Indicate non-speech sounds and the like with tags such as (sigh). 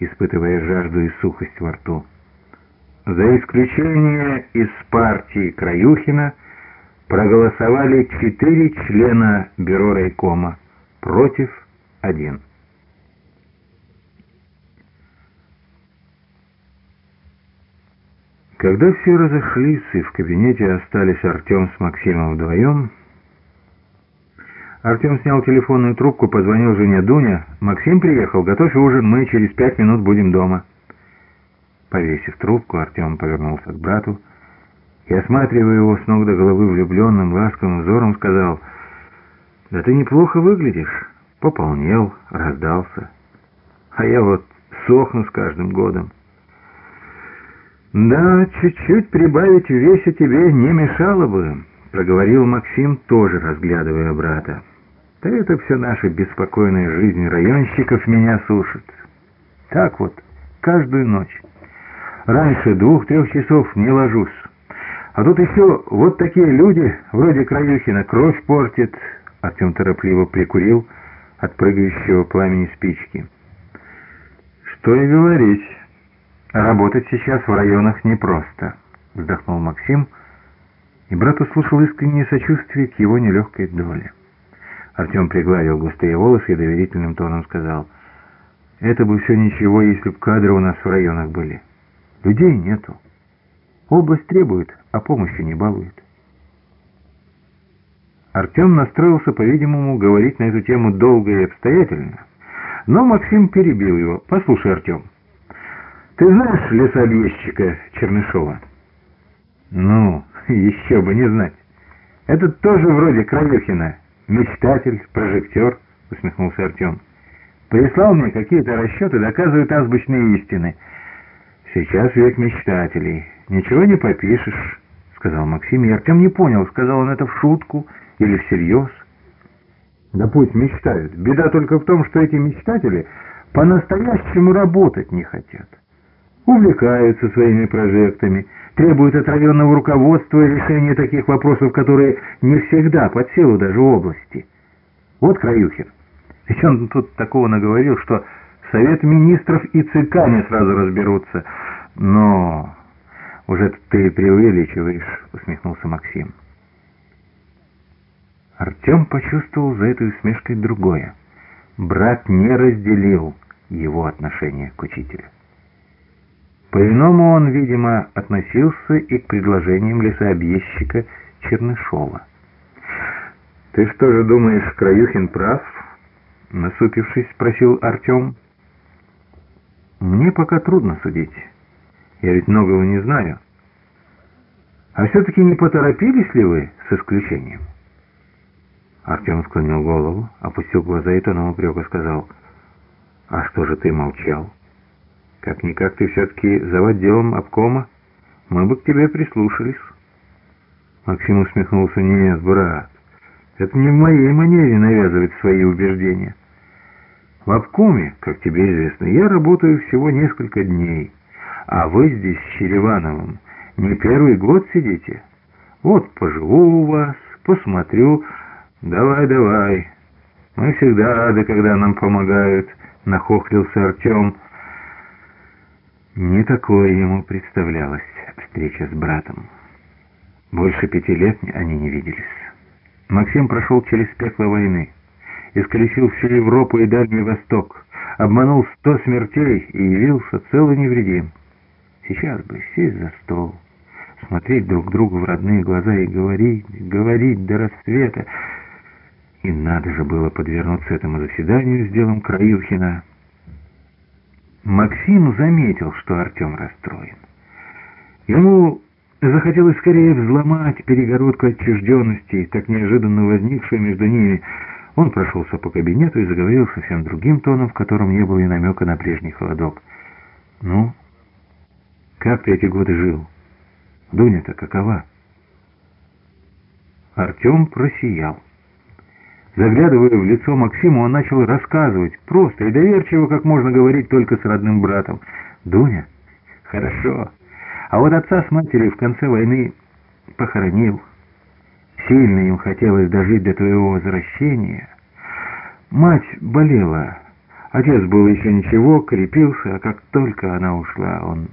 испытывая жажду и сухость во рту. За исключение из партии Краюхина проголосовали четыре члена бюро райкома, против один. Когда все разошлись и в кабинете остались Артем с Максимом вдвоем, Артем снял телефонную трубку, позвонил жене Дуня. «Максим приехал, готовь ужин, мы через пять минут будем дома». Повесив трубку, Артем повернулся к брату и, осматривая его с ног до головы влюбленным, ласковым взором, сказал, «Да ты неплохо выглядишь, пополнел, раздался, а я вот сохну с каждым годом». «Да, чуть-чуть прибавить в весе тебе не мешало бы», — проговорил Максим, тоже разглядывая брата. «Да это все наша беспокойная жизнь районщиков меня сушит. Так вот, каждую ночь». Раньше двух-трех часов не ложусь. А тут еще вот такие люди, вроде Краюхина, кровь портит. Артем торопливо прикурил от прыгающего пламени спички. Что и говорить, работать сейчас в районах непросто, вздохнул Максим, и брат услышал искреннее сочувствие к его нелегкой доле. Артем пригладил густые волосы и доверительным тоном сказал, «Это бы все ничего, если бы кадры у нас в районах были». Людей нету. Область требует, а помощи не балует. Артем настроился, по-видимому, говорить на эту тему долго и обстоятельно. Но Максим перебил его. «Послушай, Артем, ты знаешь лесообъездчика Чернышова?» «Ну, (laughs) еще бы не знать. Этот тоже вроде Краюхина. Мечтатель, прожектор», — усмехнулся Артем. «Прислал мне какие-то расчеты, доказывают азбучные истины». «Сейчас век мечтателей. Ничего не попишешь», — сказал Максим. И Артем не понял, сказал он это в шутку или всерьез. «Да пусть мечтают. Беда только в том, что эти мечтатели по-настоящему работать не хотят. Увлекаются своими прожектами, требуют от районного руководства решения таких вопросов, которые не всегда под силу даже области. Вот Краюхин. Ведь он тут такого наговорил, что Совет министров и ЦК не сразу разберутся. Но уже ты преувеличиваешь, усмехнулся Максим. Артем почувствовал за этой усмешкой другое. Брат не разделил его отношение к учителю. По-иному он, видимо, относился и к предложениям лесообъездчика Чернышова. «Ты что же думаешь, Краюхин прав?» Насупившись, спросил Артем. Мне пока трудно судить. Я ведь многого не знаю. А все-таки не поторопились ли вы с исключением? Артем склонил голову, опустил глаза и тоном упрека сказал, «А что же ты молчал? Как-никак ты все-таки за отделом обкома, мы бы к тебе прислушались». Максим усмехнулся, «Нет, брат, это не в моей манере навязывать свои убеждения». В обкоме, как тебе известно, я работаю всего несколько дней, а вы здесь с Черевановым не первый год сидите. Вот поживу у вас, посмотрю. Давай, давай. Мы всегда рады, когда нам помогают, нахохлился Артем. Не такое ему представлялась встреча с братом. Больше пяти лет они не виделись. Максим прошел через пекло войны исколесил всю Европу и Дальний Восток, обманул сто смертей и явился целый невредим. Сейчас бы сесть за стол, смотреть друг другу в родные глаза и говорить, говорить до рассвета. И надо же было подвернуться этому заседанию с делом Краюхина. Максим заметил, что Артем расстроен. Ему захотелось скорее взломать перегородку отчужденности, так неожиданно возникшую между ними, он прошелся по кабинету и заговорил совсем другим тоном, в котором не было и намека на прежний холодок. «Ну, как ты эти годы жил? Дуня-то какова?» Артем просиял. Заглядывая в лицо Максиму, он начал рассказывать, просто и доверчиво, как можно говорить только с родным братом. «Дуня? Хорошо. А вот отца с матерью в конце войны похоронил». Сильно им хотелось дожить до твоего возвращения. Мать болела, Отец был еще ничего, крепился, а как только она ушла, он